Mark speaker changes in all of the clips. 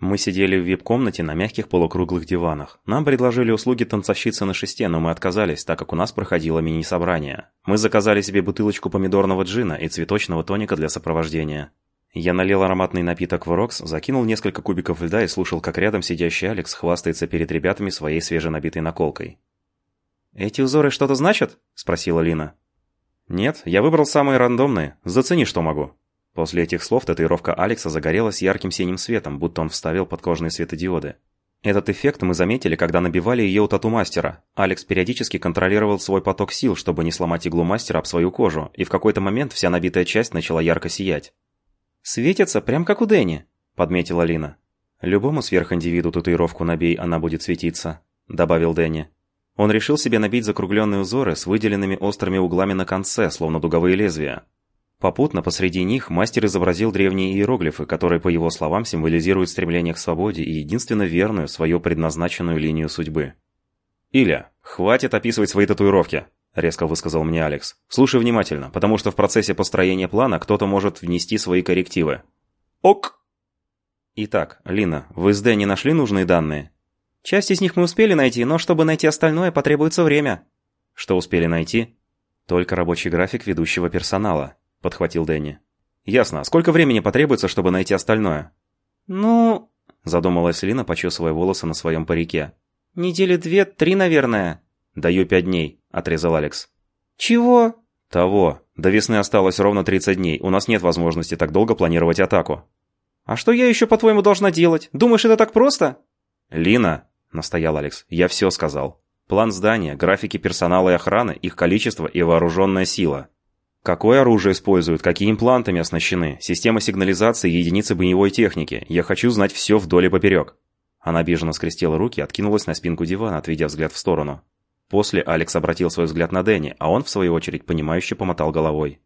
Speaker 1: Мы сидели в вип-комнате на мягких полукруглых диванах. Нам предложили услуги танцовщицы на шесте, но мы отказались, так как у нас проходило мини-собрание. Мы заказали себе бутылочку помидорного джина и цветочного тоника для сопровождения. Я налил ароматный напиток в Рокс, закинул несколько кубиков льда и слушал, как рядом сидящий Алекс хвастается перед ребятами своей свеженабитой наколкой. «Эти узоры что-то значат?» – спросила Лина. «Нет, я выбрал самые рандомные. Зацени, что могу». После этих слов татуировка Алекса загорелась ярким синим светом, будто он вставил подкожные светодиоды. Этот эффект мы заметили, когда набивали ее у тату-мастера. Алекс периодически контролировал свой поток сил, чтобы не сломать иглу мастера об свою кожу, и в какой-то момент вся набитая часть начала ярко сиять. «Светится, прям как у Дэнни», — подметила Лина. «Любому сверхиндивиду татуировку набей, она будет светиться», — добавил Дэнни. Он решил себе набить закругленные узоры с выделенными острыми углами на конце, словно дуговые лезвия. Попутно посреди них мастер изобразил древние иероглифы, которые, по его словам, символизируют стремление к свободе и единственно верную, свою предназначенную линию судьбы. «Иля, хватит описывать свои татуировки», – резко высказал мне Алекс. «Слушай внимательно, потому что в процессе построения плана кто-то может внести свои коррективы». «Ок!» «Итак, Лина, в СД не нашли нужные данные?» «Часть из них мы успели найти, но чтобы найти остальное, потребуется время». «Что успели найти?» «Только рабочий график ведущего персонала», – подхватил Дэнни. «Ясно. Сколько времени потребуется, чтобы найти остальное?»
Speaker 2: «Ну...»
Speaker 1: – задумалась Лина, почесывая волосы на своем парике.
Speaker 2: «Недели две-три, наверное».
Speaker 1: «Даю пять дней», – отрезал Алекс.
Speaker 2: «Чего?»
Speaker 1: «Того. До весны осталось ровно 30 дней. У нас нет возможности так долго планировать атаку».
Speaker 2: «А что я еще, по-твоему, должна делать? Думаешь, это так просто?»
Speaker 1: «Лина», – настоял Алекс, – «я все сказал. План здания, графики персонала и охраны, их количество и вооруженная сила. Какое оружие используют, какие имплантами оснащены, система сигнализации и единицы боевой техники. Я хочу знать все вдоль и поперек. Она обиженно скрестила руки, откинулась на спинку дивана, отведя взгляд в сторону. После Алекс обратил свой взгляд на Дэнни, а он, в свою очередь, понимающе помотал головой.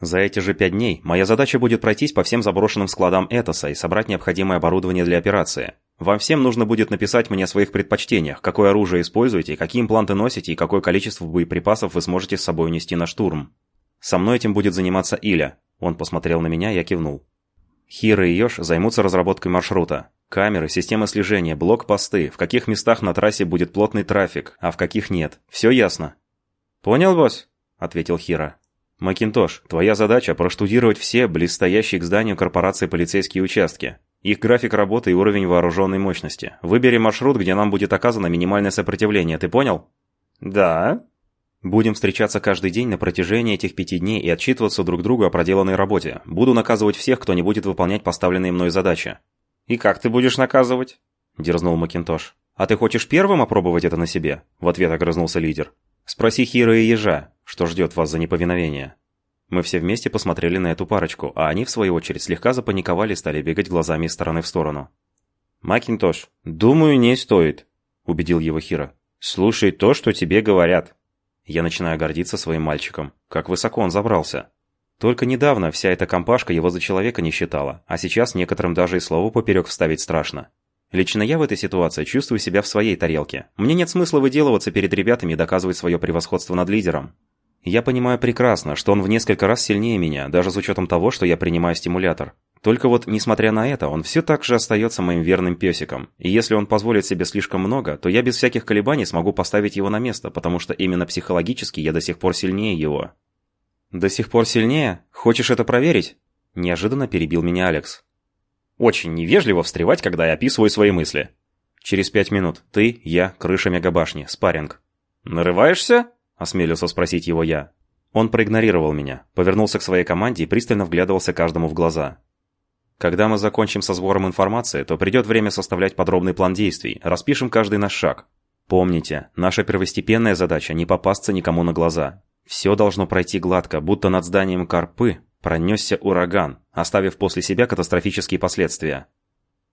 Speaker 1: За эти же пять дней моя задача будет пройтись по всем заброшенным складам Этоса и собрать необходимое оборудование для операции. Вам всем нужно будет написать мне о своих предпочтениях, какое оружие используете, какие импланты носите и какое количество боеприпасов вы сможете с собой унести на штурм. Со мной этим будет заниматься Иля. Он посмотрел на меня, я кивнул. Хира и Ёж займутся разработкой маршрута. Камеры, система слежения, блокпосты, в каких местах на трассе будет плотный трафик, а в каких нет. Все ясно?
Speaker 2: «Понял, босс?»
Speaker 1: – ответил Хира. «Макинтош, твоя задача – проштудировать все близстоящие к зданию корпорации полицейские участки. Их график работы и уровень вооруженной мощности. Выбери маршрут, где нам будет оказано минимальное сопротивление, ты понял?»
Speaker 2: «Да»,
Speaker 1: Будем встречаться каждый день на протяжении этих пяти дней и отчитываться друг другу о проделанной работе. Буду наказывать всех, кто не будет выполнять поставленные мной задачи».
Speaker 2: «И как ты будешь наказывать?»
Speaker 1: – дерзнул Макинтош. «А ты хочешь первым опробовать это на себе?» – в ответ огрызнулся лидер. «Спроси Хира и Ежа, что ждет вас за неповиновение». Мы все вместе посмотрели на эту парочку, а они, в свою очередь, слегка запаниковали и стали бегать глазами из стороны в сторону.
Speaker 2: «Макинтош, думаю, не стоит», – убедил его Хира. «Слушай то, что тебе говорят».
Speaker 1: Я начинаю гордиться своим мальчиком. Как высоко он забрался. Только недавно вся эта компашка его за человека не считала, а сейчас некоторым даже и слово поперек вставить страшно. Лично я в этой ситуации чувствую себя в своей тарелке. Мне нет смысла выделываться перед ребятами и доказывать свое превосходство над лидером. Я понимаю прекрасно, что он в несколько раз сильнее меня, даже с учетом того, что я принимаю стимулятор. Только вот, несмотря на это, он все так же остается моим верным песиком. И если он позволит себе слишком много, то я без всяких колебаний смогу поставить его на место, потому что именно психологически я до сих пор сильнее его. «До сих пор сильнее? Хочешь это проверить?» Неожиданно перебил меня Алекс.
Speaker 2: «Очень невежливо встревать, когда я описываю свои мысли».
Speaker 1: «Через пять минут. Ты, я, крыша мегабашни, спарринг».
Speaker 2: «Нарываешься?»
Speaker 1: – осмелился спросить его я. Он проигнорировал меня, повернулся к своей команде и пристально вглядывался каждому в глаза. Когда мы закончим со сбором информации, то придет время составлять подробный план действий, распишем каждый наш шаг. Помните, наша первостепенная задача – не попасться никому на глаза. Все должно пройти гладко, будто над зданием Карпы пронесся ураган, оставив после себя катастрофические последствия.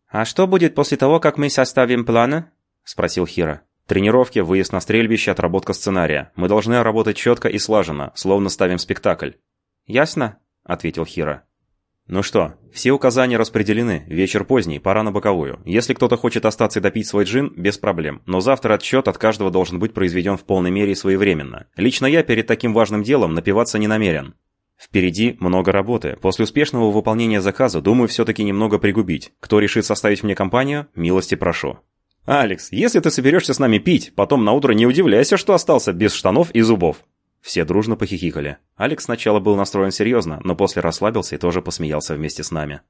Speaker 2: «А что будет после того, как мы составим планы?» – спросил Хира.
Speaker 1: «Тренировки, выезд на стрельбище, отработка сценария. Мы должны работать четко и слаженно, словно ставим спектакль».
Speaker 2: «Ясно?»
Speaker 1: – ответил Хира. «Ну что, все указания распределены, вечер поздний, пора на боковую. Если кто-то хочет остаться и допить свой джин, без проблем. Но завтра отсчет от каждого должен быть произведен в полной мере и своевременно. Лично я перед таким важным делом напиваться не намерен». Впереди много работы. После успешного выполнения заказа, думаю, все-таки немного пригубить. Кто решит составить мне компанию, милости прошу. «Алекс, если ты соберешься с нами пить, потом на утро не удивляйся, что остался без штанов и зубов». Все дружно похихикали. Алекс сначала был настроен серьезно, но после расслабился и тоже посмеялся вместе с нами.